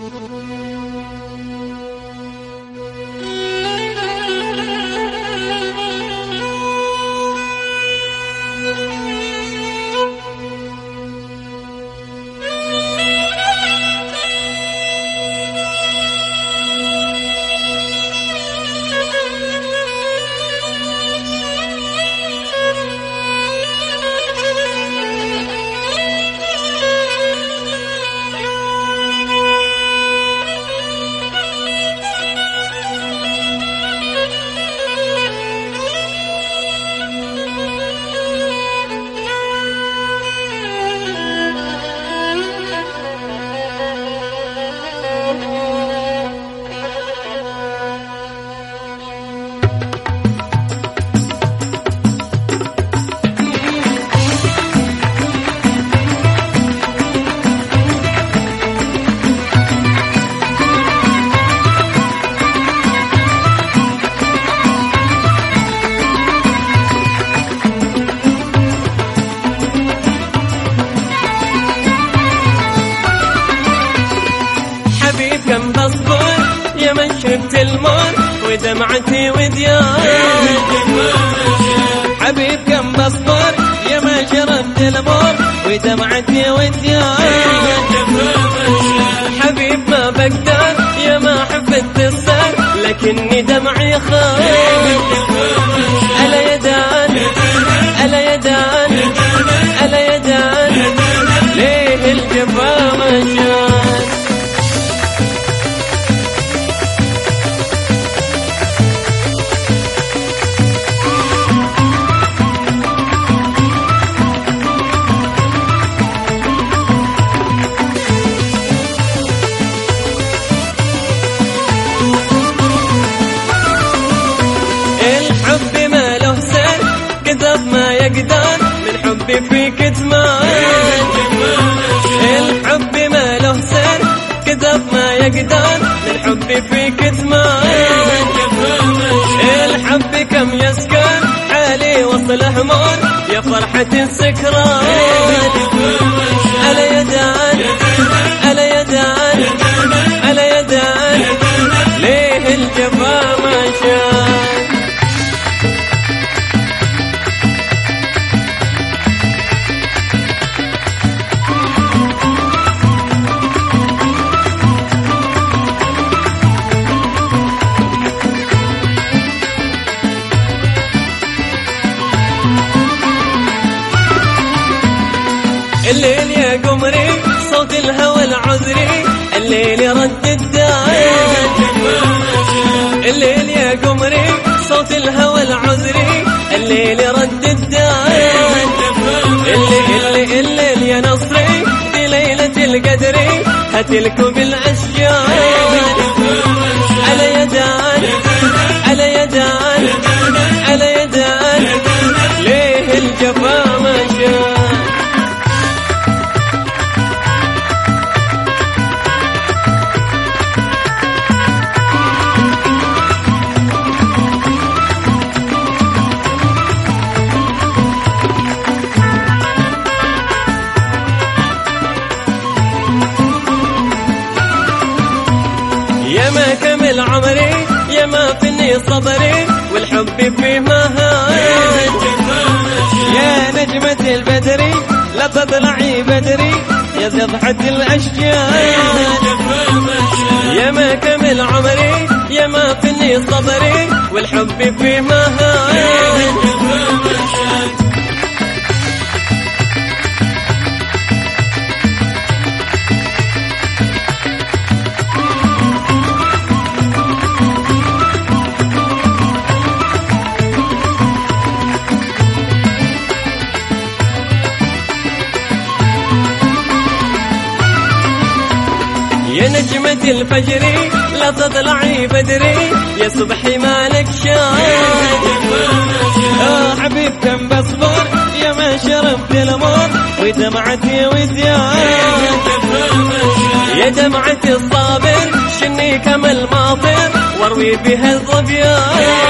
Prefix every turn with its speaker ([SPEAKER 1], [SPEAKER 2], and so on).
[SPEAKER 1] كم يا شربت المر ودمعتي وديان. حبيب كم بصبر يا ما شربت المر ودمعتي وديان. حبيب ما بقدر يا ما حفظت السر لكني دمعي خاف ألا يدان ألا يدان ألا يدان ليه الجفا من حبي فيك كتمان. الحب كم يسكن حالي وصل همور يا فرحة السكران. الليل يا قمري صوت الهوى العذري. الليل يرد الدان الليل يا قمري صوت الهوى العذري. الليل يرد الدان الليل الليل يا نصري في ليلة القدر. هتلكم بالأشجار كمل عمري يا ما فني صبري والحب فيه مهان يا نجمة البدري لا تطلعي بدري يا زفحة الأشجار. يا ما كمل عمري يا ما فني صبري والحب فيه مهان نجمة الفجر لا تطلعي بدري يا صبحي مالك شان يا حبيب كم بصبر يا ما شربت الموت ودمعتي وديان يا دمعة الصابر شني كما الماطر واروي بها الظبيان